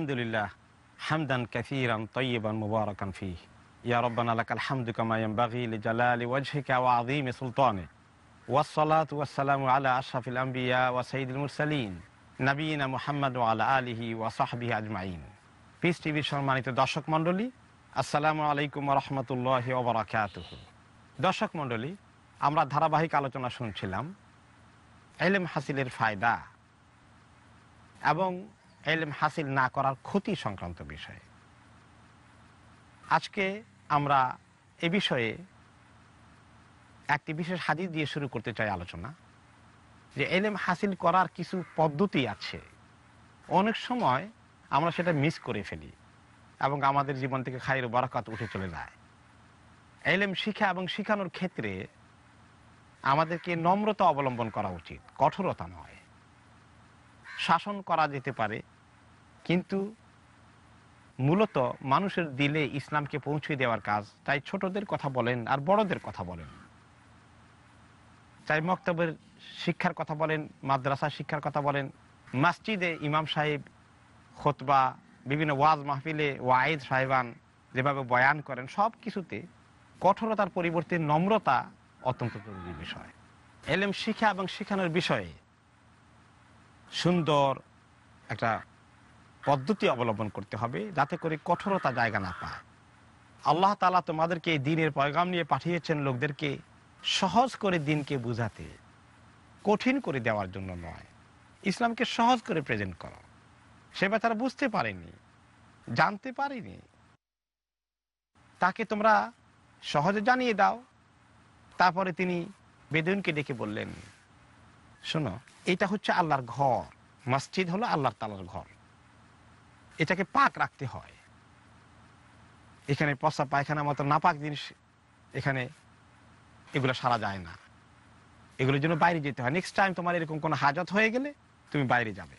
আলহামদুলিল্লাহ হামদান কাসীরান তয়্যিবান মুবারাকান ফীহ ইয়া রাব্বানা লাকাল হামদু কামা ইয়ানবাগি লিজালালি ওয়াজহিকা ওয়া আযীমি সুলতানিক ওয়াসসালাতু ওয়াসসালামু আলা আশরাফিল আম্বিয়া ওয়া সাইয়্যিদিল মুরসালিন নবিয়িনা মুহাম্মদ ওয়া আলা আলিহি ওয়া সাহবিহি আজমাইন পিস টিভির সম্মানিত দর্শক মণ্ডলী আসসালামু আলাইকুম ওয়া রাহমাতুল্লাহি ওয়া বারাকাতুহু দর্শক মণ্ডলী আমরা ধারাবাহিক আলোচনা শুনছিলাম এলেম হাসিলের ফায়দা এবং এলেম হাসিল না করার ক্ষতি সংক্রান্ত বিষয়ে। আজকে আমরা এ বিষয়ে একটি বিশেষ হাদিস দিয়ে শুরু করতে চাই আলোচনা, যে এলেম হাসিল করার কিছু পদ্ধতি আছে। অনেক সময় আমরা সেটা মিস করে ফেলি এবং আমাদের জীবন থেকে খায়ের বরাকাত উঠে চলে যায়। এলেম শিখা এবং শিখানোর ক্ষেত্রে আমাদেরকে নম্রতা অবলম্বন করা উচিত, কঠোরতা নয়। শাসন করা যেতে পারে, কিন্তু মূলত মানুষের দিলে ইসলামকে পৌঁছে দেওয়ার কাজ। তাই ছোটদের কথা বলেন আর বড়দের কথা বলেন। চাই মক্তবের শিক্ষার কথা বলেন মাদ্রাসা শিক্ষার কথা বলেন, মসজিদে ইমাম সাহেব খোতবা, বিভিন্ন ওয়াজ মাহফিলে ওয়াইদ সাহেবান যেভাবে বয়ান করেন, সব কিছুতে কঠোরতার পরিবর্তে নম্রতা অত্যন্ত জরুরি বিষয়। এলেম শিক্ষা এবং শিখানোর বিষয়ে সুন্দর একটা পদ্ধতি অবলম্বন করতে হবে যাতে করে কঠোরতা জায়গা না পায়। আল্লাহ তালা তোমাদেরকে এই দিনের পয়গাম নিয়ে পাঠিয়েছেন লোকদেরকে সহজ করে দিনকে বুঝাতে, কঠিন করে দেওয়ার জন্য নয়। ইসলামকে সহজ করে প্রেজেন্ট করো। সে তারা বুঝতে পারেনি, জানতে পারেনি। তাকে তোমরা সহজে জানিয়ে দাও। তারপরে তিনি বেদুনকে ডেকে বললেন শোনো, এটা হচ্ছে আল্লাহর ঘর। মসজিদ হলো আল্লাহর তালার ঘর। এটাকে পাক রাখতে হয়। এখানে পশা পায়খানার মতো নাপাক জিনিস এখানে এগুলো সারা যায় না। এগুলোর জন্য বাইরে যেতে হয়। নেক্সট টাইম তোমার এরকম কোনো হাজত হয়ে গেলে তুমি বাইরে যাবে।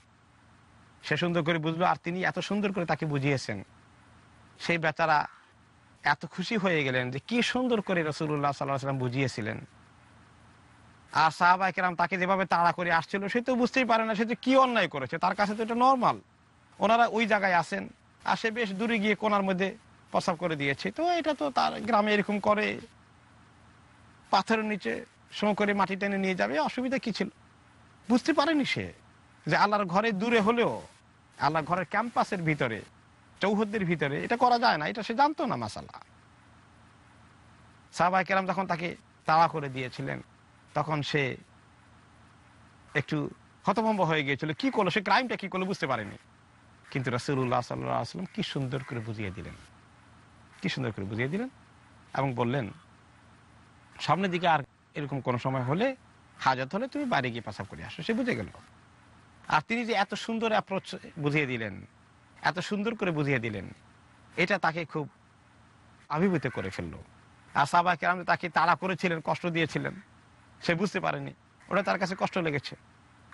সে সুন্দর করে বুঝলো, আর তিনি এত সুন্দর করে তাকে বুঝিয়েছেন। সেই বেচারা এত খুশি হয়ে গেলেন যে কি সুন্দর করে রসুল্লাহ সাল্লাহ সাল্লাম বুঝিয়েছিলেন। আর সাহাবাই কেরাম তাকে যেভাবে তাড়া করে আসছিল, সে তো বুঝতেই পারে না, সে যে কি অন্যায় করেছে। তার কাছে তো এটা নর্মাল ওনারা ওই জায়গায় আসেন, আর সে বেশ দূরে গিয়ে কোনার মধ্যে প্রসাব করে দিয়েছে। তো এটা তো তার গ্রামে এরকম করে, পাথরের নিচে সো করে মাটি টেনে নিয়ে যাবে, অসুবিধা কি ছিল? বুঝতে পারেনি সে যে আল্লাহর ঘরে দূরে হলেও, আল্লাহর ঘরের ক্যাম্পাসের ভিতরে, চৌহদ্দের ভিতরে এটা করা যায় না, এটা সে জানতো না মাসালা সাহবাই কেরাম যখন তাকে তাড়া করে দিয়েছিলেন তখন সে একটু হতভম্ব হয়ে গিয়েছিল। কি করল? সে ক্রাইমটা কি করল বুঝতে পারেনি। কিন্তু রাসুল্লাহ সাল্লাম কি সুন্দর করে বুঝিয়ে দিলেন। কি সুন্দর করে বুঝিয়ে দিলেন এবং বললেন, সামনের দিকে আর এরকম কোনো সময় হলে, হাজত হলে তুমি বাইরে গিয়ে পাশাপ করে আসো। সে বুঝে গেল। আর তিনি যে এত সুন্দর অ্যাপ্রোচ বুঝিয়ে দিলেন, এত সুন্দর করে বুঝিয়ে দিলেন, এটা তাকে খুব আবির্ভূত করে ফেলল। আর সাবা কেরাম তাকে তাড়া করেছিলেন, কষ্ট দিয়েছিলেন। সে বুঝতে পারেনি। ওটা তার কাছে কষ্ট লেগেছে।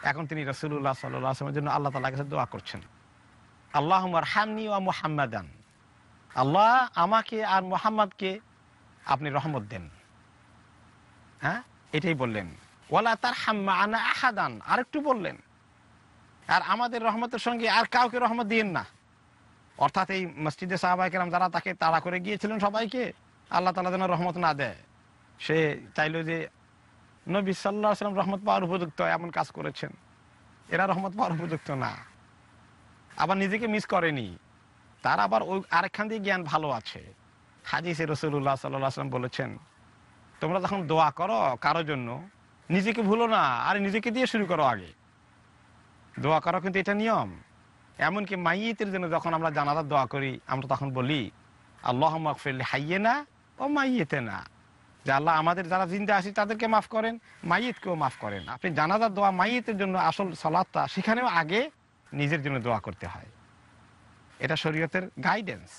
এখন তিনি রসুল্লাহ সাল্লামের জন্য আল্লাহ তালার কাছে দোয়া করছেন। আল্লাহ হামনি ও মোহাম্মদান। আল্লাহ আমাকে আর মোহাম্মদকে আপনি রহমত দেন। হ্যাঁ? এটাই বললেন। ওলা তার হাম্মা আনা আহাদান। আরেকটু বললেন, আর আমাদের রহমতের সঙ্গে আর কাউকে রহমত দিয়েন না। অর্থাৎ এই মসজিদে সাহাবাহিকেরাম যারা তাকে তাড়া করে গিয়েছিলেন সবাইকে, আল্লাহ তালা যেন রহমত না দেয়। সে চাইলো যে নবী সাল্লাহ সাল্লাম রহমত পাওয়ার উপযুক্ত, এমন কাজ করেছেন। এরা রহমত পাওয়ার উপযুক্ত না। আবার নিজেকে মিস করেনি। তার আবার ওই আরেকখান দিয়ে জ্ঞান ভালো আছে। হাজিসে রসুল্লাহ সাল্লাহ আসলাম বলেছেন, তোমরা যখন দোয়া করো কারোর জন্য, নিজেকে ভুলো না, আর নিজেকে দিয়ে শুরু করো আগে। দোয়া করা কিন্তু এটা নিয়ম। এমনকি মাইয়েতের জন্য যখন আমরা জানাজার দোয়া করি, আমরা তখন বলি আল্লাহ মকফিল হাইয়ে না ও মাইয়েতে না যে আল্লাহ আমাদের যারা জিন্দা আছি, তাদেরকে মাফ করেন, মাইয়েতকেও মাফ করেন। আপনি জানাজার দোয়া মাইয়েতের জন্য, আসল সালাদটা সেখানেও আগে নিজের জন্য দোয়া করতে হয়। এটা শরীয়তের গাইডেন্স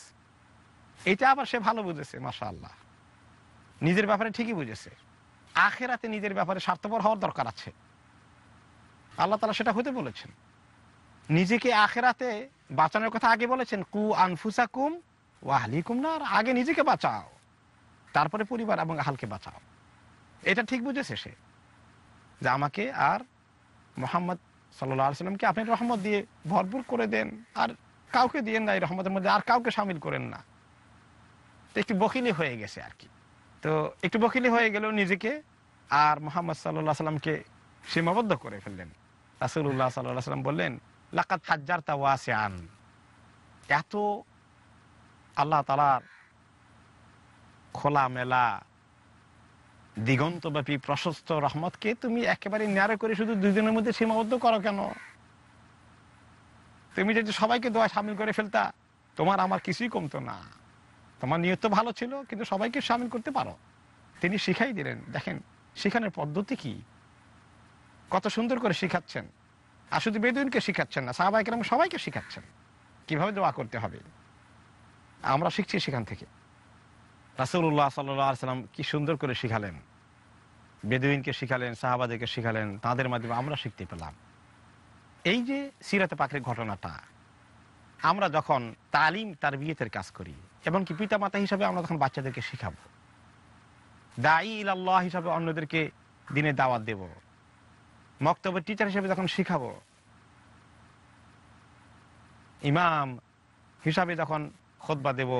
এটা আবার সে ভালো বুঝেছে মাসা আল্লাহ নিজের ব্যাপারে ঠিকই বুঝেছে। আখেরাতে নিজের ব্যাপারে স্বার্থপর হওয়ার দরকার আছে। আল্লাহ তালা সেটা হতে বলেছেন। নিজেকে আখেরাতে বাঁচানোর কথা আগে বলেছেন, কু আনফুসাকুম ও আহলিকুম না আর আগে নিজেকে বাঁচাও। তারপরে পরিবার এবং আহালকে বাঁচাও। এটা ঠিক বুঝেছে সে যে আমাকে আর মোহাম্মদ সাল্লাহ সাল্লামকে আপনি রহমত দিয়ে ভরপুর করে দেন আর কাউকে দিয়েন না এই রহমতের মধ্যে আর কাউকে সামিল করেন না। তো একটু বকিলি হয়ে গেছে আর কি। তো একটু বকিলি হয়ে গেলেও নিজেকে আর মোহাম্মদ সাল্লাহ সাল্লামকে সীমাবদ্ধ করে ফেললেন। রাসুল্লাহ সাল্লাহ সাল্লাম বললেন লাকাত হাজ্জার তা ওয়াসে আন এত আল্লাহ তালার খোলা মেলা দিগন্তব্যাপী, প্রশস্ত রহমতকে তুমি একেবারে ন্যারে করে শুধু দুজনের মধ্যে সীমাবদ্ধ করো কেন? তুমি যদি সবাইকে দোয়া সামিল করে ফেলতা, তোমার আমার কিছুই কমতো না। তোমার নিয়ত ভালো ছিল, কিন্তু সবাইকে সামিল করতে পারো। তিনি শিখাই দিলেন, দেখেন, শিখানোর পদ্ধতি কি? কত সুন্দর করে শিখাচ্ছেন। আর শুধু বেদুইনকে শিখাচ্ছেন না সাহাবাই কেরাম সবাইকে শিখাচ্ছেন। কীভাবে দোয়া করতে হবে? আমরা শিখছি সেখান থেকে। রাসুল্লাহ সাল্লাম কি সুন্দর করে শিখালেন। বেদুইনকে শিখালেন, সাহাবাদেরকে শিখালেন, তাদের মাধ্যমে আমরা শিখতে পেলাম। এই যে সিরাতে পাখির ঘটনাটা, আমরা যখন তালিম তার বিয়েতের কাজ করি, এমনকি পিতা মাতা হিসাবে আমরা তখন বাচ্চাদেরকে শিখাবো। দায়ী ইল্লাহ হিসাবে অন্যদেরকে দিনে দাওয়াত দেব। মক্তব্যের টিচার হিসাবে যখন শিখাবো, ইমাম হিসাবে যখন খোদবা দেব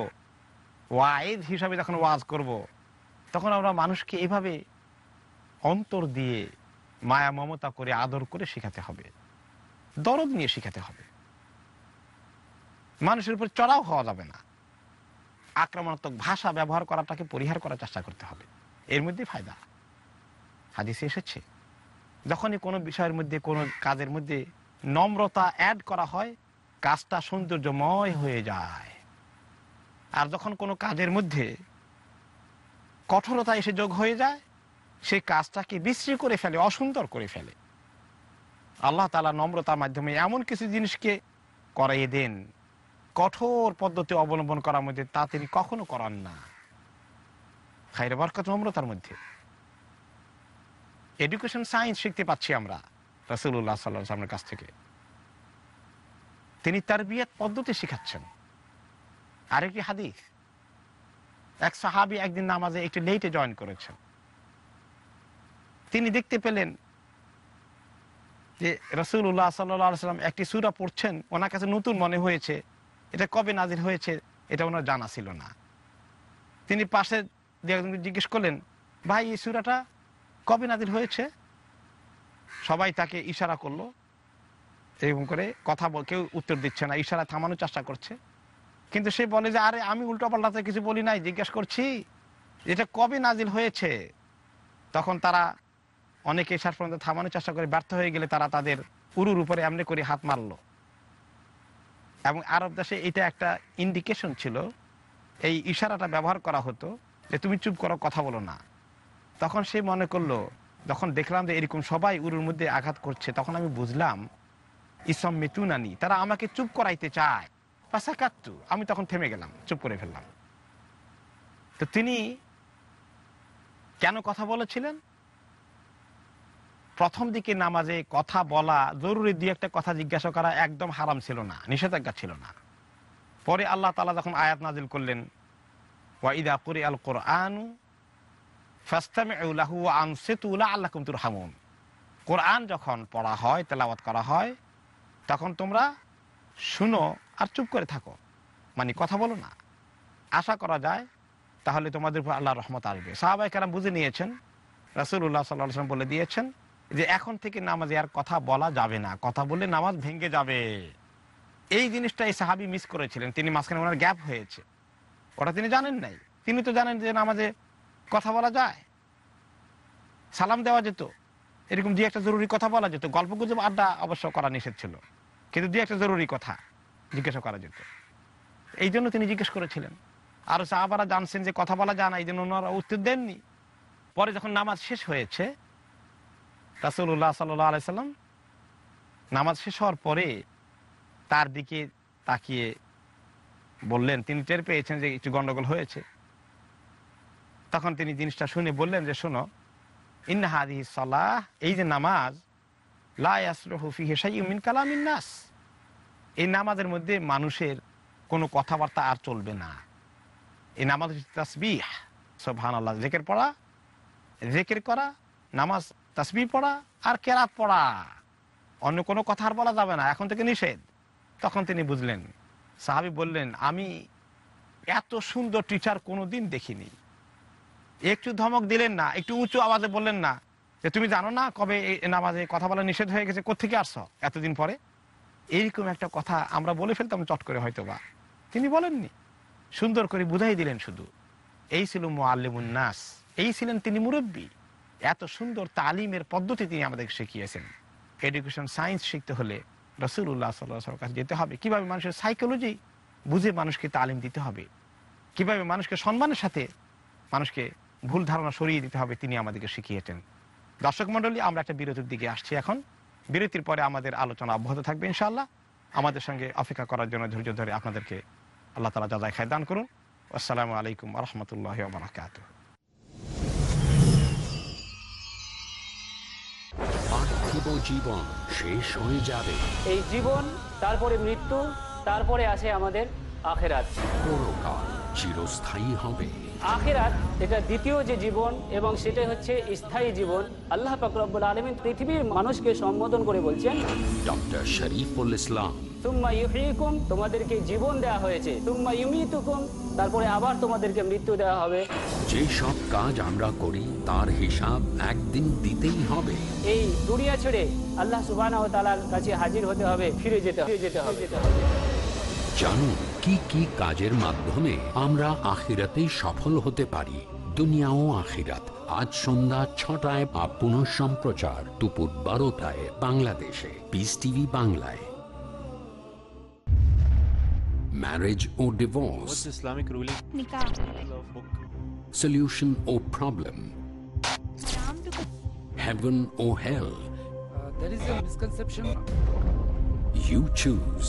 ওয়াইদ হিসাবে যখন ওয়াজ করব। তখন আমরা মানুষকে এভাবে অন্তর দিয়ে মায়া, মমতা করে, আদর করে শেখাতে হবে। দরদ নিয়ে শেখাতে হবে। মানুষের উপর চড়াও হওয়া যাবে না। আক্রমণাত্মক ভাষা ব্যবহার করাটাকে পরিহার করার চেষ্টা করতে হবে। এর মধ্যে ফায়দা। হাদিসে এসেছে, যখনই কোনো বিষয়ের মধ্যে, কোনো কাজের মধ্যে নম্রতা অ্যাড করা হয়, কাজটা সৌন্দর্যময় হয়ে যায়। আর যখন কোনো কাজের মধ্যে কঠোরতা এসে যোগ হয়ে যায় সেই কাজটাকে বিশ্রী করে ফেলে, অসুন্দর করে ফেলে। আল্লাহ তালা নম্রতার মাধ্যমে এমন কিছু জিনিসকে করাইয়ে দেন। কঠোর পদ্ধতি অবলম্বন করার মধ্যে তা তিনি কখনো করান না। খাইরে বরকত নম্রতার মধ্যে। এডুকেশন সায়েন্স শিখতে পাচ্ছি আমরা রসুল্লাহ সাল্লাহ সাল্লামের কাছ থেকে। তিনি তার বিয়ের পদ্ধতি শিখাচ্ছেন। আরেকটি হাদিস। এক সাহাবি একদিন নামাজে একটু লেটে জয়েন করেছেন। তিনি দেখতে পেলেন যে রসুল্লাহ সাল্লাম একটি সুরা পড়ছেন, ওনার কাছে নতুন মনে হয়েছে, এটা কবে নাজির হয়েছে, এটা ওনার জানা ছিল না। তিনি পাশে জিজ্ঞেস করলেন, ভাই, এই সুরাটা কবে নাজির হয়েছে? সবাই তাকে ইশারা করল এরকম করে কথা বল, কেউ উত্তর দিচ্ছে না, ইশারা থামানোর চেষ্টা করছে। কিন্তু সে বলে যে, আরে, আমি উল্টো পাল্টাতে কিছু বলি নাই, জিজ্ঞেস করছি এটা কবে নাজিল হয়েছে? তখন তারা অনেকে শেষ পর্যন্ত থামানোর চেষ্টা করে ব্যর্থ হয়ে গেলে তারা তাদের উরুর উপরে এমনি করে হাত মারলো। এবং আরব দেশে এটা একটা ইন্ডিকেশন ছিল, এই ইশারাটা ব্যবহার করা হতো যে, তুমি চুপ করো, কথা বলো না। তখন সে মনে করল, যখন দেখলাম যে, এরকম সবাই উরুর মধ্যে আঘাত করছে, তখন আমি বুঝলাম, ইসম মিতুনানি, তারা আমাকে চুপ করাইতে চায়। পাশাকাত্তু আমি তখন থেমে গেলাম, চুপ করে ফেললাম। তো তিনি কেন কথা বলেছিলেন? প্রথম দিকে নামাজে কথা বলা জরুরি দুই একটা কথা জিজ্ঞাসা করা একদম হারাম ছিল না, নিষেধাজ্ঞা ছিল না। পরে আল্লাহ তালা যখন আয়াত নাজিল করলেন ওয়াইদা কুরি আল কোরআন ফাস্তামিউলাহু আনসিতুল্লাহ আল্লাহ কুমতুর হামুন কোরআন যখন পড়া হয়, তেলাওয়াত করা হয়, তখন তোমরা শুনো আর চুপ করে থাকো। মানে কথা বলো না। আশা করা যায় তাহলে তোমাদের উপর আল্লাহ রহমত আসবে। সাহাবাই কারাম বুঝে নিয়েছেন রাসুল্লাহ সাল্লাহ সাল্লাম বলে দিয়েছেন যে এখন থেকে নামাজে আর কথা বলা যাবে না। কথা বললে নামাজ ভেঙে যাবে। এই জিনিসটা এই সাহাবি মিস করেছিলেন। তিনি মাঝখানে ওনার গ্যাপ হয়েছে। ওটা তিনি জানেন নাই। তিনি তো জানেন যে নামাজে কথা বলা যায়। সালাম দেওয়া যেত। এরকম দুই একটা জরুরি কথা বলা যেত। গল্প গুজব আড্ডা অবশ্য করা নিষেধ ছিল। কিন্তু দুই একটা জরুরি কথা। জিজ্ঞাসা করা যেত এই জন্য তিনি জিজ্ঞেস করেছিলেন। আর সাহাবারা জানছেন যে কথা বলা যায় না, এই জন্য ওনারা উত্তর দেননি। পরে যখন নামাজ শেষ হয়েছে রাসুল্লাহ সাল্লাহ আলাইসাল্লাম নামাজ শেষ হওয়ার পরে তার দিকে তাকিয়ে বললেন, তিনি টের পেয়েছেন যে একটু গন্ডগোল হয়েছে। তখন তিনি জিনিসটা শুনে বললেন যে, শোনো, ইন্না ইন্নাহাদি সালাহ, এই যে নামাজ লাফি হেসাই উমিন কালামিন নাস। এই নামাজের মধ্যে মানুষের কোনো কথাবার্তা আর চলবে না। এই নামাজ তাসবিহ সোভান আল্লাহ জেকের পড়া, জেকের করা, নামাজ তাসবি পড়া আর কেরাত পড়া। অন্য কোনো কথা আর বলা যাবে না, এখন থেকে নিষেধ। তখন তিনি বুঝলেন, সাহাবি বললেন, আমি এত সুন্দর টিচার কোনো দিন দেখিনি। একটু ধমক দিলেন না, একটু উঁচু আওয়াজে বললেন না যে, তুমি জানো না কবে নামাজে কথা বলা নিষেধ হয়ে গেছে? কোথেকে আসছ? এতদিন পরে এইরকম একটা কথা আমরা বলে ফেলতাম, চট করে হয়তো বা তিনি বলেননি। সুন্দর করে বুঝাই দিলেন শুধু। এই ছিল মোয়াল্লিমুন নাস। এই ছিলেন তিনি মুরব্বী। এত সুন্দর তালিমের পদ্ধতি তিনি আমাদেরকে শিখিয়েছেন। এডুকেশন সায়েন্স শিখতে হলে রসুল্লাহ সাল্লাহ কাছে যেতে হবে। কীভাবে মানুষের সাইকোলজি বুঝে মানুষকে তালিম দিতে হবে? কীভাবে মানুষকে সম্মানের সাথে মানুষকে ভুল ধারণা সরিয়ে দিতে হবে তিনি আমাদেরকে শিখিয়েছেন। দর্শক মন্ডলী আমরা একটা বিরতির দিকে আসছি এখন। বিরতির পরে আমাদের আলোচনা অব্যাহত থাকবে ইনশাআল্লাহ। আমাদের সঙ্গে অপেক্ষা করার জন্য ধৈর্য ধরে আপনাদেরকে আল্লাহ তালা যাজাই খায় দান করুন। আসসালামু আলাইকুম রহমতুল্লাহ বারাকাত পার্থিব জীবন শেষ হয়ে যাবে। এই জীবন তারপরে মৃত্যু তারপরে আসে আমাদের আখেরাত। চিরস্থায়ী হবে। আখেরাত এটা দ্বিতীয় যে জীবন এবং সেটাই হচ্ছে স্থায়ী জীবন। আল্লাহ পাকরব্বুল আলমিন পৃথিবীর মানুষকে সম্বোধন করে বলছেন ডক্টর শরীফুল ইসলাম। তুম্মা ইউহিকুম তোমাদেরকে জীবন হয়েছে। তুম্মা ইউমিতুকুম তারপরে আবার তোমাদেরকে মৃত্যু দেওয়া হবে। যে সব কাজ আমরা করি তার হিসাব একদিন দিতেই হবে। এই দুনিয়া ছেড়ে আল্লাহ সুবাহ কাছে হাজির হতে হবে ফিরে যেতে হবে ফিরে যেতে হবে যেতে হবে। জানুন কি কি কাজের মাধ্যমে আমরা আখিরাতে সফল হতে পারি দুনিয়া ও আখিরাত আজ সন্ধ্যা ছটায় বা পুনঃ সম্প্রচার দুপুর বারোটায় বাংলাদেশে পিস টিভি বাংলায় marriage O divorce solution or problem Islam to heaven or hell Uh, there is a misconception. you choose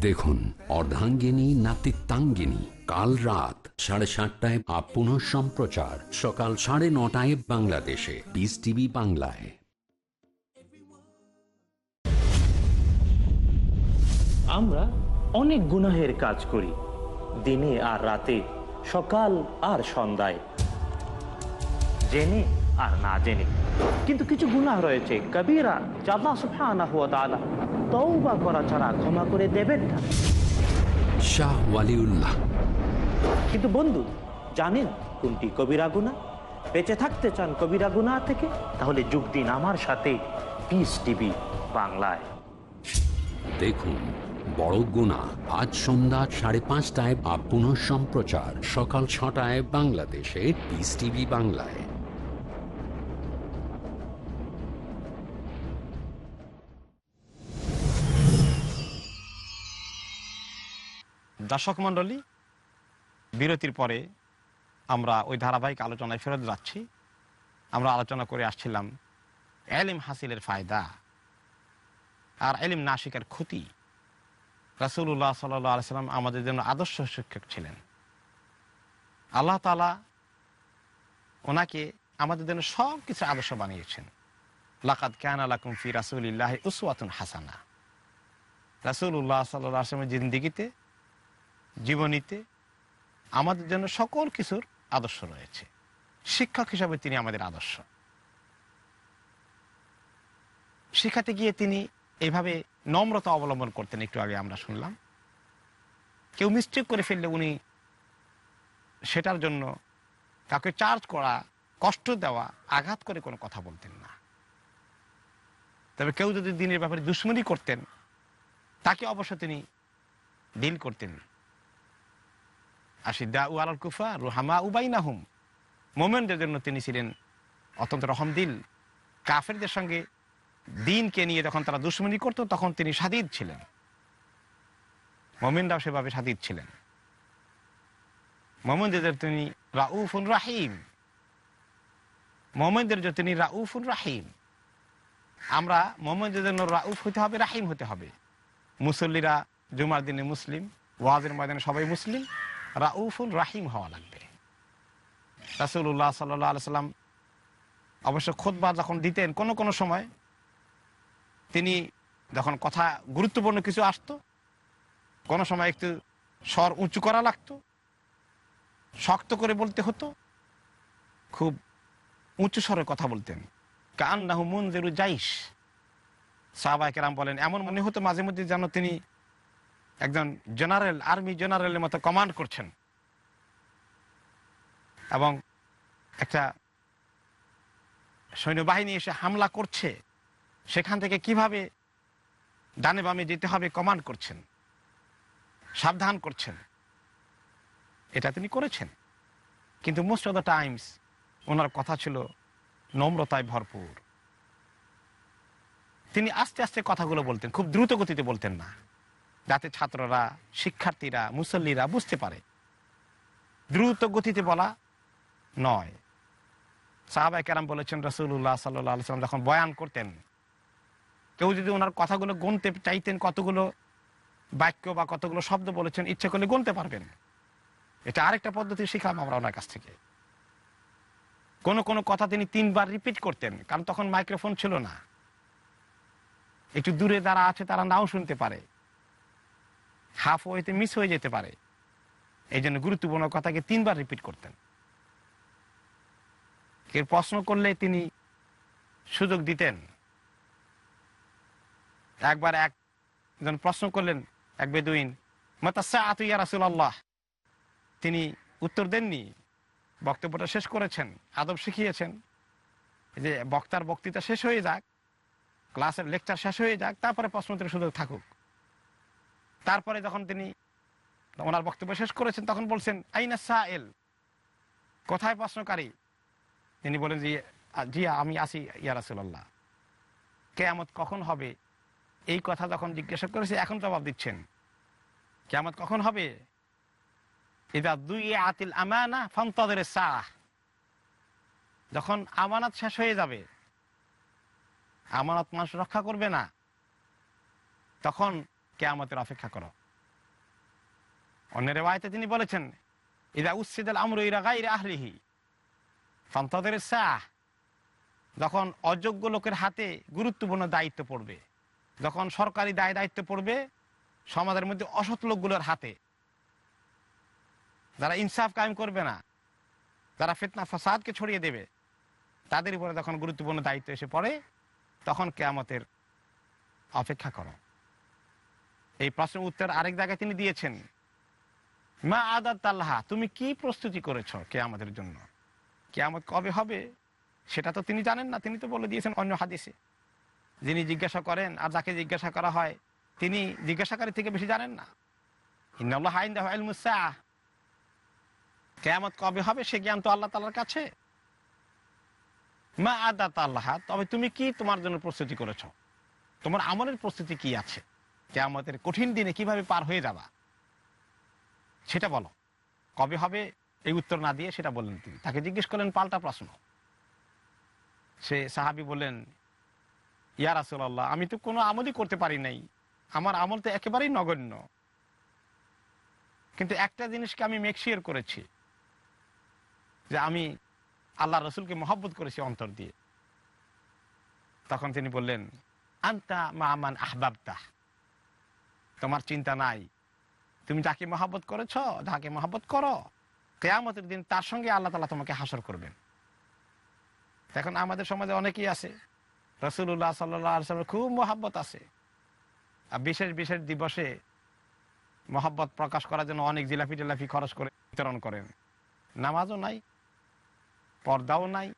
দেখুন, অর্ধাঙ্গিনী, নাতিত্বাঙ্গিনী, কাল রাত সাড়ে সাতটায় আপ পুনঃ সম্প্রচার। সকাল সাড়ে নটায় বাংলাদেশে। বিস টিভি বাংলায়। আমরা অনেক গুনাহের কাজ করি, দিনে আর রাতে, সকাল আর সন্ধ্যায়। জেনে আর না জেনে। কিন্তু কিছু গুনাহ রয়েছে। কবিরা জাদা সুবহানাহু ওয়া তাআলা তওবা করা ছাড়া ক্ষমা করে দেবেন না। শাহ ওয়ালিউল্লাহ। কিন্তু বন্ধু জানেন কোনটি কবিরা গুনাহ? বেঁচে থাকতে চান কবিরা গুনাহ থেকে? তাহলে যোগ দিন আমার সাথে। পিস টিভি বাংলায়। দেখুন বড় গুণা আজ সন্ধ্যা সাড়ে পাঁচটায় আপ পুনঃ সম্প্রচার সকাল ছটায় বাংলাদেশে বিস টিভি বাংলায়। দর্শক মণ্ডলী, বিরতির পরে আমরা ওই ধারাবাহিক আলোচনায় ফেরত যাচ্ছি। আমরা আলোচনা করে আসছিলাম এলিম হাসিলের ফায়দা আর এলিম নাসিকের ক্ষতি। রাসুল্লাহ সাল্লাম আমাদের জন্য আদর্শ শিক্ষক ছিলেন। আল্লাহ তালা ওনাকে আমাদের জন্য সব কিছু আদর্শ বানিয়েছেন। লাকাত ক্যান আলাকুম ফি রাসুলিল্লাহ উসওয়াতুন হাসানা। রাসুল্লাহ সাল্লাহ আসলামের জিন্দিগিতে জীবনীতে আমাদের জন্য সকল কিছুর আদর্শ রয়েছে। শিক্ষক হিসাবে তিনি আমাদের আদর্শ। শিখাতে গিয়ে তিনি এইভাবে নম্রতা অবলম্বন করতেন, একটু আগে আমরা শুনলাম। কেউ মিস্টেক করে ফেললে উনি সেটার জন্য তাকে চার্জ করা, কষ্ট দেওয়া, আঘাত করে কোনো কথা বলতেন না। তবে কেউ যদি দিনের ব্যাপারে দুশ্মনী করতেন, তাকে অবশ্য তিনি ডিল করতেন। আশিদা উ আল কুফা রুহামা উবাইনাহুম মোমেনদের জন্য তিনি ছিলেন অত্যন্ত রহমদিল। কাফেরদের সঙ্গে দিনকে নিয়ে যখন তারা দুশ্মনী করতো, তখন তিনি সাদিদ ছিলেন। মোমেনরাও সেভাবে সাদিদ ছিলেন। মোমেনদের তিনি রাউফুন রাহিম। মোমেনদের জন্য তিনি রাউফুন রাহিম। আমরা মোমেনদের জন্য রাউফ হতে হবে, রাহিম হতে হবে। মুসল্লিরা জুমার দিনে মুসলিম, ওয়াজের ময়দানে সবাই মুসলিম। রাউফুন রাহিম হওয়া লাগবে। রাসুল্লাহ সাল্লাহ সাল্লাম অবশ্য খোদবা যখন দিতেন, কোনো কোনো সময় তিনি যখন কথা, গুরুত্বপূর্ণ কিছু আসতো, কোনো সময় একটু স্বর উঁচু করা লাগতো, শক্ত করে বলতে হতো, খুব উঁচু স্বরে কথা বলতেন। কান নাহু মুনজেরু জাইশ। সাহবাই কেরাম বলেন, এমন মনে হতো মাঝে মধ্যে যেন তিনি একজন জেনারেল, আর্মি জেনারেলের মতো কমান্ড করছেন। এবং একটা সৈন্যবাহিনী এসে হামলা করছে। সেখান থেকে কীভাবে ডানে বামে যেতে হবে কমান্ড করছেন, সাবধান করছেন, এটা তিনি করেছেন। কিন্তু মোস্ট অফ দ্য টাইমস ওনার কথা ছিল নম্রতায় ভরপুর। তিনি আস্তে আস্তে কথাগুলো বলতেন, খুব দ্রুত গতিতে বলতেন না। যাতে ছাত্ররা, শিক্ষার্থীরা, মুসল্লিরা বুঝতে পারে। দ্রুত গতিতে বলা নয়। সাহাবাই কেরাম বলেছেন রসুল্লাহ সাল্লাহ সাল্লাম যখন বয়ান করতেন, কেউ যদি ওনার কথাগুলো গুনতে চাইতেন, কতগুলো বাক্য বা কতগুলো শব্দ বলেছেন, ইচ্ছে করলে গুনতে পারবেন। এটা আরেকটা পদ্ধতি শিখলাম আমরা ওনার কাছ থেকে। কোন কোন কথা তিনি তিনবার রিপিট করতেন, কারণ তখন মাইক্রোফোন ছিল না। একটু দূরে যারা আছে, তারা নাও শুনতে পারে। হাফ ওয়েতে মিস হয়ে যেতে পারে। এই জন্য গুরুত্বপূর্ণ কথাকে তিনবার রিপিট করতেন। কেউ প্রশ্ন করলে তিনি সুযোগ দিতেন। একবার একজন প্রশ্ন করলেন, এক বেদুইন মাতাসা আতুইয়া রাসুল্লাহ তিনি উত্তর দেননি। বক্তব্যটা শেষ করেছেন, আদব শিখিয়েছেন। যে বক্তার বক্তৃতা শেষ হয়ে যাক, ক্লাসের লেকচার শেষ হয়ে যাক, তারপরে প্রশ্নোত্তরের সুযোগ থাকুক। তারপরে যখন তিনি ওনার বক্তব্য শেষ করেছেন, তখন বলছেন, আইনা সাহেল কোথায় প্রশ্নকারী? তিনি বলেন যে জি, আমি আসি ইয়া রাসুল্লাহ কেয়ামত কখন হবে? এই কথা যখন জিজ্ঞাসা করেছে, এখন জবাব দিচ্ছেন। কেয়ামত কখন হবে? এবার দুই আতিল আমানা ফন্তদের সাহ যখন আমানত শেষ হয়ে যাবে, আমানত মানুষ রক্ষা করবে না, তখন কেয়ামতের অপেক্ষা করো। অন্যের বাড়িতে তিনি বলেছেন, ইদা উচ্ছেদ আমর ইরা গাইরে আহলিহি। ফন্তদের সাহ যখন অযোগ্য লোকের হাতে গুরুত্বপূর্ণ দায়িত্ব পড়বে, যখন সরকারি দায় দায়িত্ব পড়বে, সমাজের মধ্যে অসৎ লোকগুলোর হাতে, যারা ইনসাফ কায়েম করবে না, যারা ফিতনা, ফাসাদকে ছড়িয়ে দেবে, তাদের উপরে যখন গুরুত্বপূর্ণ দায়িত্ব এসে পড়ে, তখন কেয়ামতের অপেক্ষা করো। এই প্রশ্নের উত্তর আরেক জায়গায় তিনি দিয়েছেন। মা আদাত আল্লাহ তুমি কি প্রস্তুতি করেছ কে আমাদের জন্য? কেয়ামত কবে হবে? সেটা তো তিনি জানেন না, তিনি তো বলে দিয়েছেন অন্য হাদিসে। যিনি জিজ্ঞাসা করেন আর যাকে জিজ্ঞাসা করা হয়, তিনি জিজ্ঞাসাকারী থেকে বেশি জানেন না। ইন্নআল্লাহ কেয়ামত কবে হবে সে জ্ঞান তো আল্লাহ তালার কাছে। মা আদাত আল্লাহ তবে তুমি কি তোমার জন্য প্রস্তুতি করেছ? তোমার আমলের প্রস্তুতি কি আছে? কেয়ামতের কঠিন দিনে কীভাবে পার হয়ে যাবা? সেটা বলো। কবে হবে? এই উত্তর না দিয়ে সেটা বললেন তিনি। তাকে জিজ্ঞেস করলেন, পাল্টা প্রশ্ন। সে সাহাবি বললেন, ইয়া রাসুল্লাহ আমি তো কোনো আমলই করতে পারি নাই। আমার আমল তো একেবারেই নগণ্য। কিন্তু একটা জিনিসকে আমি মেকশিয়ার করেছি, যে আমি আল্লাহ রসুলকে মহব্বত করেছি অন্তর দিয়ে। তখন তিনি বললেন, আন্তা মা আমান আহবাবতা। তোমার চিন্তা নাই। তুমি যাকে মহাব্বত করেছ, যাকে মহাব্বত করো, কেয়ামতের দিন তার সঙ্গে আল্লাহ তালা তোমাকে হাসর করবেন। এখন আমাদের সমাজে অনেকেই আছে রসুল্লাহ সাল্লাহ সাল্লাম খুব মহাব্বত আছে। আর বিশেষ বিশেষ দিবসে মহাব্বত প্রকাশ করার জন্য অনেক জিলাপি টিলাপি খরচ করে বিতরণ করেন। নামাজও নাই, পর্দাও নাই,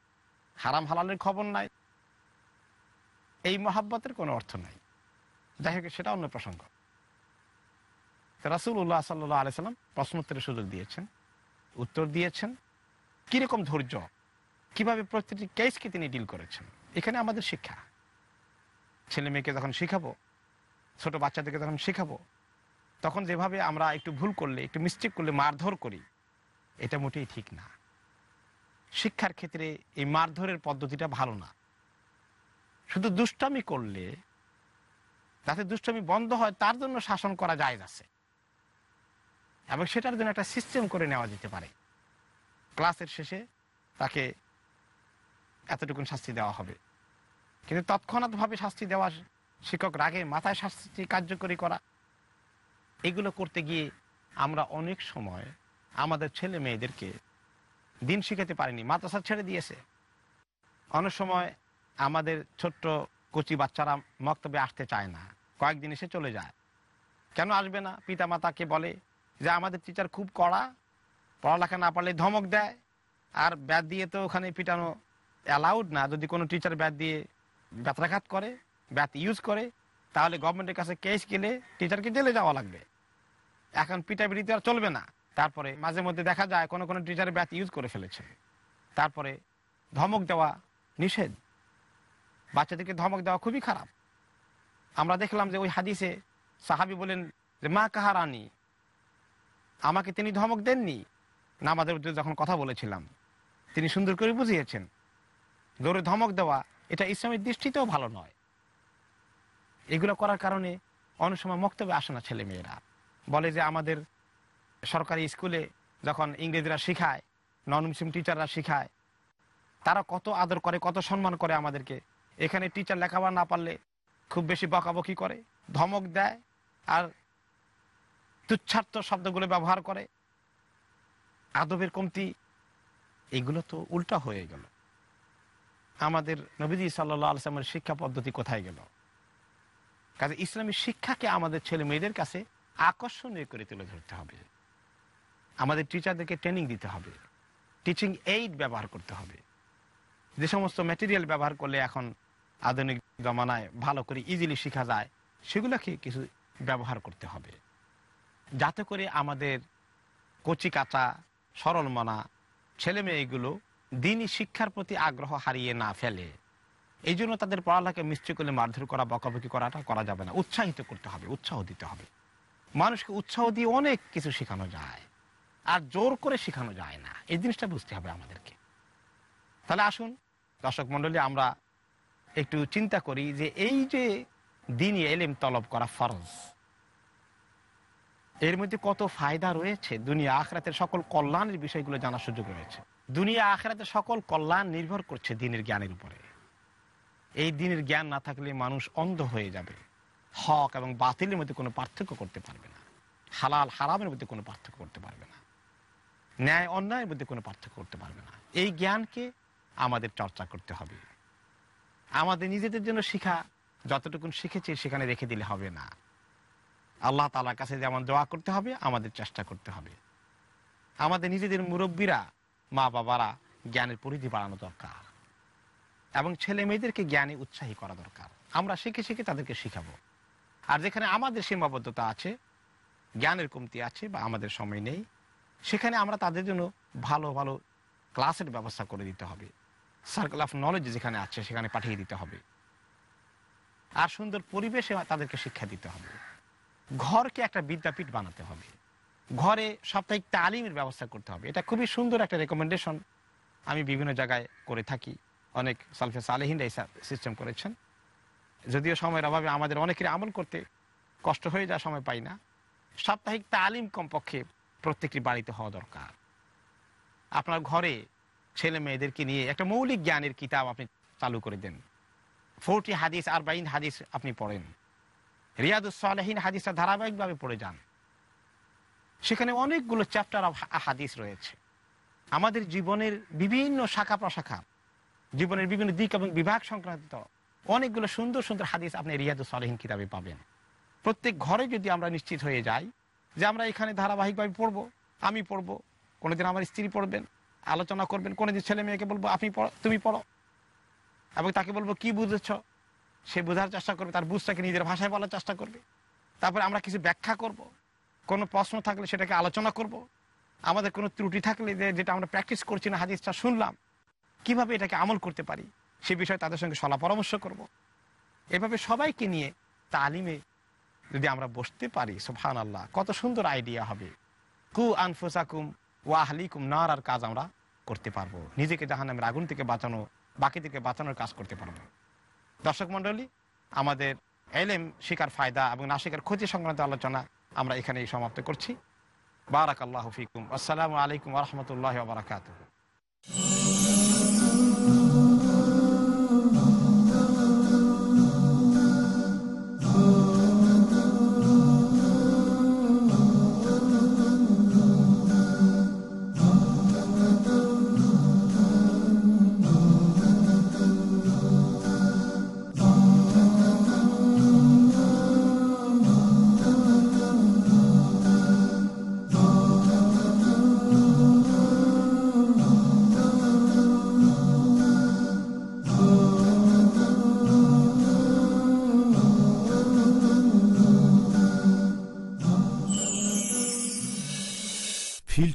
হারাম হালালের খবর নাই। এই মহাব্বতের কোনো অর্থ নাই। যাই হোক, সেটা অন্য প্রসঙ্গ। রাসুল্লাহ সাল্লাহ আলাইসাল্লাম প্রশ্নোত্তরের সুযোগ দিয়েছেন, উত্তর দিয়েছেন। কীরকম ধৈর্য, কীভাবে প্রতিটি কেসকে তিনি ডিল করেছেন? এখানে আমাদের শিক্ষা। ছেলে মেয়েকে যখন শিখাবো, ছোট বাচ্চাদেরকে যখন শেখাবো, তখন যেভাবে আমরা একটু ভুল করলে, একটু মিস্টেক করলে, মারধর করি, এটা মোটেই ঠিক না। শিক্ষার ক্ষেত্রে এই মারধরের পদ্ধতিটা ভালো না। শুধু দুষ্টামি করলে, যাতে দুষ্টামি বন্ধ হয়, তার জন্য শাসন করা যায় আছে। এবং সেটার জন্য একটা সিস্টেম করে নেওয়া যেতে পারে। ক্লাসের শেষে তাকে এতটুকুন শাস্তি দেওয়া হবে। কিন্তু তৎক্ষণাৎভাবে শাস্তি দেওয়া শিক্ষক রাগে মাথায় শাস্তি কার্যকরী করা, এগুলো করতে গিয়ে আমরা অনেক সময় আমাদের ছেলে মেয়েদেরকে দিন শিখাতে পারিনি, মাদ্রাসা ছেড়ে দিয়েছে। অনেক সময় আমাদের ছোট্ট কচি বাচ্চারা মক্তবে আসতে চায় না, কয়েকদিন এসে চলে যায়। কেন আসবে না? পিতা মাতাকে বলে যে আমাদের টিচার খুব কড়া, পড়ালেখা না পারলে ধমক দেয়। আর ব্যাট দিয়ে তো ওখানে পিটানো অ্যালাউড না। যদি কোনো টিচার ব্যাট দিয়ে ব্যথাঘাত করে, ব্যাট ইউজ করে, তাহলে গভর্নমেন্টের কাছে কেস গেলে টিচারকে জেলে যাওয়া লাগবে। এখন পিটাপিটিতে আর চলবে না। তারপরে মাঝে মধ্যে দেখা যায় কোনো কোনো টিচার ব্যাথ ইউজ করে ফেলেছে। তারপরে ধমক দেওয়া নিষেধ। বাচ্চাদেরকে ধমক দেওয়া খুবই খারাপ। আমরা দেখলাম যে ওই হাদিসে সাহাবি বলেন যে, মা কাহারানি আমাকে তিনি ধমক দেননি। নামাজের উদ্দেশ্যে যখন কথা বলেছিলাম, তিনি সুন্দর করে বুঝিয়েছেন, জোরে ধমক দেওয়া এটা ইসলামের দৃষ্টিতেও ভালো নয়। এগুলো করার কারণে অনেক সময় মক্তব্যে আসে না ছেলে মেয়েরা বলে যে আমাদের সরকারি স্কুলে যখন ইংরেজরা শিখায় নন মুসলিম টিচাররা শিখায়, তারা কত আদর করে, কত সম্মান করে আমাদেরকে। এখানে টিচার লেখাপড়া না পারলে খুব বেশি বকাবকি করে, ধমক দেয়, আর তুচ্ছার্থ শব্দগুলো ব্যবহার করে। আদবের কমতি, এগুলো তো উল্টা হয়ে গেল। আমাদের নবীজি সাল্লাহ আলসালামের শিক্ষা পদ্ধতি কোথায় গেল? কাজে ইসলামী শিক্ষাকে আমাদের ছেলে মেয়েদের কাছে আকর্ষণীয় করে তুলে ধরতে হবে। আমাদের টিচারদেরকে ট্রেনিং দিতে হবে। টিচিং এইড ব্যবহার করতে হবে। যে সমস্ত ম্যাটেরিয়াল ব্যবহার করলে এখন আধুনিক জমানায় ভালো করে ইজিলি শেখা যায়, সেগুলোকে কিছু ব্যবহার করতে হবে। যাতে করে আমাদের কচি কাঁচা সরল মনা ছেলে মেয়েগুলো দিনই শিক্ষার প্রতি আগ্রহ হারিয়ে না ফেলে। এই জন্য তাদের পড়ালেখা মিষ্টি করলে মারধর করা, বকাবকি করাটা করা যাবে না। উৎসাহিত করতে হবে, উৎসাহ দিতে হবে। মানুষকে উৎসাহ দিয়ে অনেক কিছু শেখানো যায়, আর জোর করে শেখানো যায় না। এই জিনিসটা বুঝতে হবে আমাদেরকে। তাহলে আসুন, দর্শক মন্ডলী আমরা একটু চিন্তা করি যে এই যে দিনই এলেম তলব করা ফরজ এর মধ্যে কত ফায়দা রয়েছে? দুনিয়া, আখরাতের সকল কল্যাণের বিষয়গুলো জানার সুযোগ রয়েছে। দুনিয়া, আখরাতের সকল কল্যাণ নির্ভর করছে দিনের জ্ঞানের উপরে। এই দিনের জ্ঞান না থাকলে মানুষ অন্ধ হয়ে যাবে। হক এবং বাতিলের মধ্যে কোনো পার্থক্য করতে পারবে না। হালাল, হারামের মধ্যে কোনো পার্থক্য করতে পারবে না। ন্যায়, অন্যায়ের মধ্যে কোনো পার্থক্য করতে পারবে না। এই জ্ঞানকে আমাদের চর্চা করতে হবে। আমাদের নিজেদের জন্য শিখা, যতটুকুন শিখেছি সেখানে রেখে দিলে হবে না। আল্লাহ তালার কাছে যেমন দোয়া করতে হবে, আমাদের চেষ্টা করতে হবে। আমাদের নিজেদের মুরব্বীরা, মা বাবারা জ্ঞানের পরিধি বাড়ানো দরকার এবং ছেলে মেয়েদেরকে জ্ঞানে উৎসাহী করা দরকার। আমরা শিখে শিখে তাদেরকে শিখাবো। আর যেখানে আমাদের সীমাবদ্ধতা আছে, জ্ঞানের কমতি আছে বা আমাদের সময় নেই, সেখানে আমরা তাদের জন্য ভালো ভালো ক্লাসের ব্যবস্থা করে দিতে হবে। সার্কেল অফ নলেজ যেখানে আছে, সেখানে পাঠিয়ে দিতে হবে। আর সুন্দর পরিবেশে তাদেরকে শিক্ষা দিতে হবে। ঘরকে একটা বিদ্যাপীঠ বানাতে হবে। ঘরে সাপ্তাহিক তালিমের ব্যবস্থা করতে হবে। এটা খুবই সুন্দর একটা রেকমেন্ডেশন আমি বিভিন্ন জায়গায় করে থাকি। অনেক সালফে সালেহিনরা এই সিস্টেম করেছেন। যদিও সময়ের অভাবে আমাদের অনেকের আমল করতে কষ্ট হয়ে যায় সময় পাই না। সাপ্তাহিক তালিম কমপক্ষে প্রত্যেকটি বাড়িতে হওয়া দরকার। আপনার ঘরে ছেলে মেয়েদেরকে নিয়ে একটা মৌলিক জ্ঞানের কিতাব আপনি চালু করে দেন। ফোরটি হাদিস আর বাইন হাদিস আপনি পড়েন। রিয়াদুসালহীন হাদিসটা ধারাবাহিকভাবে পড়ে যান। সেখানে অনেকগুলো চ্যাপ্টার অফ হাদিস রয়েছে। আমাদের জীবনের বিভিন্ন শাখা প্রশাখা, জীবনের বিভিন্ন দিক এবং বিভাগ সংক্রান্ত অনেকগুলো সুন্দর সুন্দর হাদিস আপনি রিয়াদুস সালহীন কিতাবে পাবেন। প্রত্যেক ঘরে যদি আমরা নিশ্চিত হয়ে যাই যে আমরা এখানে ধারাবাহিকভাবে পড়ব, আমি পড়ব, কোনোদিন আমার স্ত্রী পড়বেন, আলোচনা করবেন, কোনোদিন ছেলে মেয়েকে বলব, আপনি পড়ো, তুমি পড়ো। এবং তাকে বলব, কি বুঝেছ? সে বোঝার চেষ্টা করবে, তার বুঝটাকে নিজের ভাষায় বলার চেষ্টা করবে তারপরে আমরা কিছু ব্যাখ্যা করব। কোনো প্রশ্ন থাকলে সেটাকে আলোচনা করব। আমাদের কোনো ত্রুটি থাকলে যে, যেটা আমরা প্র্যাকটিস করছি না, হাদিসটা শুনলাম, কীভাবে এটাকে আমল করতে পারি, সে বিষয়ে তাদের সঙ্গে সলা পরামর্শ করব। এভাবে সবাইকে নিয়ে তালিমে যদি আমরা বসতে পারি সুফহান আল্লাহ কত সুন্দর আইডিয়া হবে কু আনফুসাকুম ওয়াহলিকুম নার, আর কাজ আমরা করতে পারব নিজেকে জাহান্নামের আগুন থেকে বাঁচানো, বাকি থেকে বাঁচানোর কাজ করতে পারব দর্শক মন্ডলী আমাদের এলেম শিকার ফায়দা এবং না শিকার ক্ষতি সংক্রান্ত আলোচনা আমরা এখানেই সমাপ্ত করছি। বারাক আল্লাহ ফিকুম। আসসালামু আলাইকুম রহমতুল্লাহ বারাকাত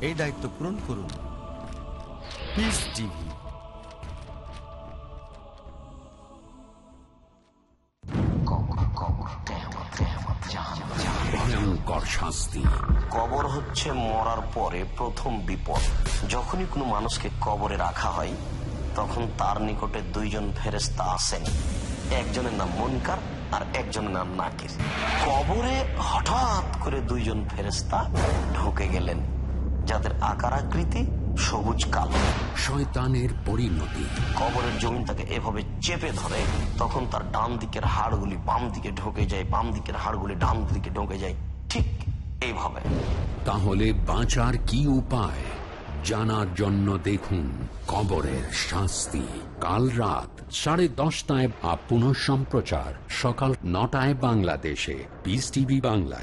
এই দায়িত্ব পূরণ করুন। পিস টিভি ভয়ঙ্কর শাস্তি। কবর হচ্ছে মরার পরে প্রথম বিপদ। যখনই কোনো মানুষকে কবরে রাখা হয় তখন তার নিকটে দুইজন ফেরেস্তা আসেন। একজনের নাম মনকার আর একজনের নাম নাকির। কবরে হঠাৎ করে দুইজন ফেরেস্তা ঢুকে গেলেন। যাদের আকার আকৃতি সবুজ কালো। শয়তানের পরিণতি। কবরের জমিন তাকে এভাবে চেপে ধরে তখন তার ডান দিকের হাড়গুলি বাম দিকে ঢুকে যায় বাম দিকের হাড়গুলি ডান দিকে ঢুকে যায়। ঠিক এইভাবে। তাহলে বাঁচার কি উপায়? জানার জন্য দেখুন কবরের শাস্তি। কাল রাত সাড়ে দশটায় আপ সম্প্রচার সকাল নটায় বাংলাদেশে। পিস টিভি বাংলায়।